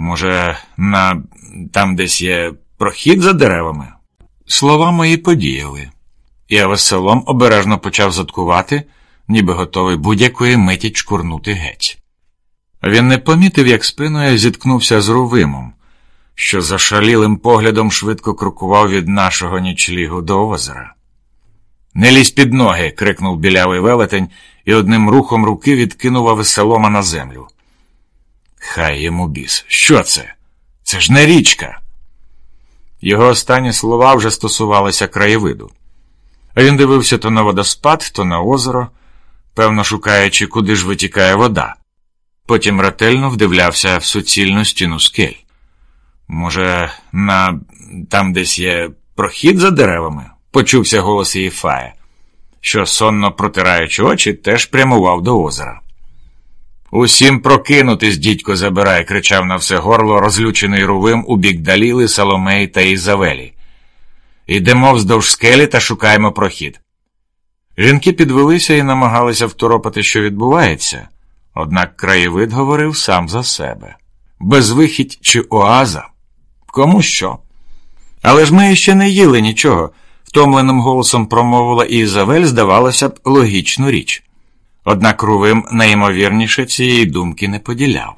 Може, на там десь є прохід за деревами? Слова мої подіяли, і Авеселом обережно почав заткувати, ніби готовий будь-якої миті чкурнути геть. Він не помітив, як спиною зіткнувся з Рувимом, що зашалілим поглядом швидко крокував від нашого нічлігу до озера. Не лізь під ноги. крикнув білявий велетень і одним рухом руки відкинув Авеселома на землю. Хай йому біс. Що це? Це ж не річка. Його останні слова вже стосувалися краєвиду. А він дивився то на водоспад, то на озеро, певно шукаючи, куди ж витікає вода. Потім ретельно вдивлявся в суцільну стіну скель. Може, на там десь є прохід за деревами? почувся голос її що, сонно протираючи очі, теж прямував до озера. Усім прокинутись, дідько забирай, кричав на все горло, розлючений рувим у бік Даліли, Соломеї та Ізавелі. Ідемо вздовж скелі та шукаємо прохід. Жінки підвелися і намагалися второпати, що відбувається, однак краєвид говорив сам за себе безвихідь чи оаза? Кому що? Але ж ми ще не їли нічого, втомленим голосом промовила Ізавель, здавалося б, логічну річ. Однак Рувим найімовірніше цієї думки не поділяв.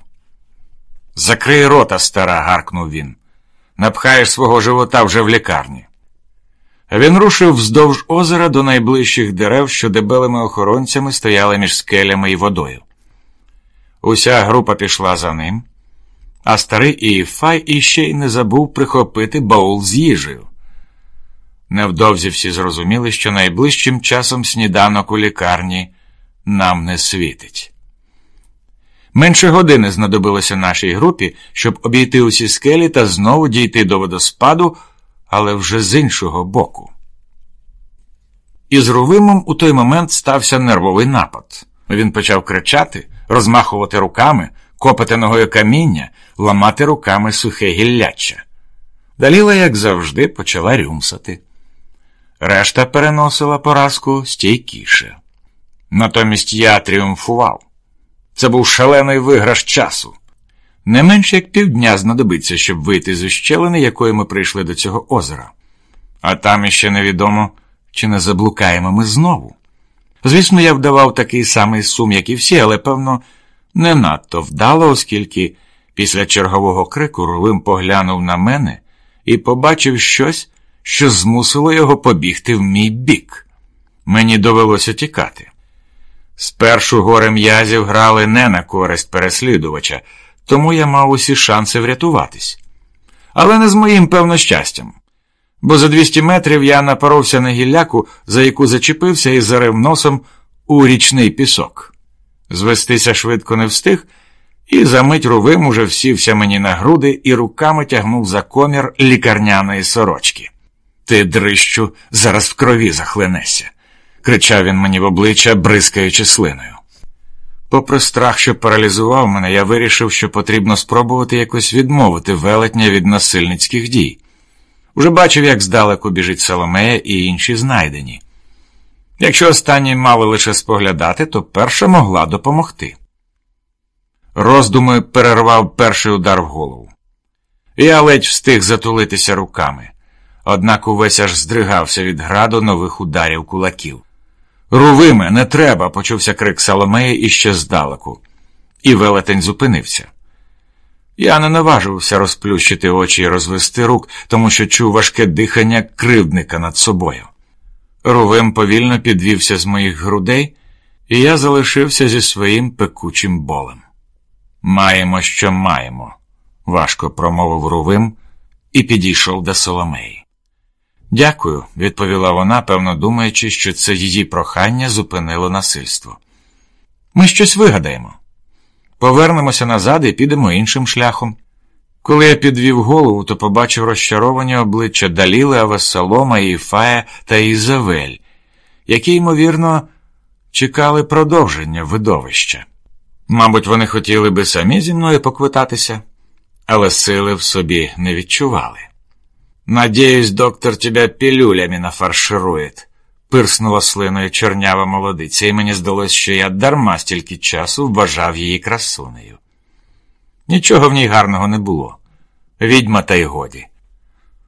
Закрий рота, стара, гаркнув він. Напхаєш свого живота вже в лікарні. Він рушив вздовж озера до найближчих дерев, що дебелими охоронцями стояли між скелями і водою. Уся група пішла за ним, а старий Іфай іще й не забув прихопити баул з їжею. Невдовзі всі зрозуміли, що найближчим часом сніданок у лікарні нам не світить. Менше години знадобилося нашій групі, щоб обійти усі скелі та знову дійти до водоспаду, але вже з іншого боку. Із Рувимом у той момент стався нервовий напад. Він почав кричати, розмахувати руками, копати ногою каміння, ламати руками сухе гілляччя. Даліла, як завжди, почала рюмсати. Решта переносила поразку стійкіше. Натомість я тріумфував. Це був шалений виграш часу. Не менше як півдня знадобиться, щоб вийти з ущелини, якої ми прийшли до цього озера. А там іще невідомо, чи не заблукаємо ми знову. Звісно, я вдавав такий самий сум, як і всі, але, певно, не надто вдало, оскільки після чергового крику Рувим поглянув на мене і побачив щось, що змусило його побігти в мій бік. Мені довелося тікати. Спершу гори м'язів грали не на користь переслідувача, тому я мав усі шанси врятуватись. Але не з моїм певно щастям. Бо за 200 метрів я напоровся на гілляку, за яку зачепився і зарив носом у річний пісок. Звестися швидко не встиг, і за мить рувим уже всівся мені на груди і руками тягнув за комір лікарняної сорочки. Ти, дрищу, зараз в крові захлинешся кричав він мені в обличчя, бризкаючи слиною. Попри страх, що паралізував мене, я вирішив, що потрібно спробувати якось відмовити велетня від насильницьких дій. Уже бачив, як здалеку біжить Соломея і інші знайдені. Якщо останні мали лише споглядати, то перша могла допомогти. Роздуми перервав перший удар в голову. Я ледь встиг затулитися руками, однак увесь аж здригався від граду нових ударів кулаків. Рувиме, не треба, почувся крик Соломеї іще здалеку, і велетень зупинився. Я не наважився розплющити очі і розвести рук, тому що чув важке дихання кривдника над собою. Рувим повільно підвівся з моїх грудей, і я залишився зі своїм пекучим болем. Маємо, що маємо, важко промовив Рувим і підійшов до Соломеї. Дякую, відповіла вона, певно думаючи, що це її прохання зупинило насильство. Ми щось вигадаємо. Повернемося назад і підемо іншим шляхом. Коли я підвів голову, то побачив розчаровані обличчя Даліли, Авесолома, Іфая та Ізавель, які, ймовірно, чекали продовження видовища. Мабуть, вони хотіли би самі зі мною поквитатися, але сили в собі не відчували. Надіюсь, доктор тебя пілюлями нафарширует, пирснула слиною чорнява молодиця, і мені здалось, що я дарма стільки часу вважав її красунею. Нічого в ній гарного не було. Відьма та й годі.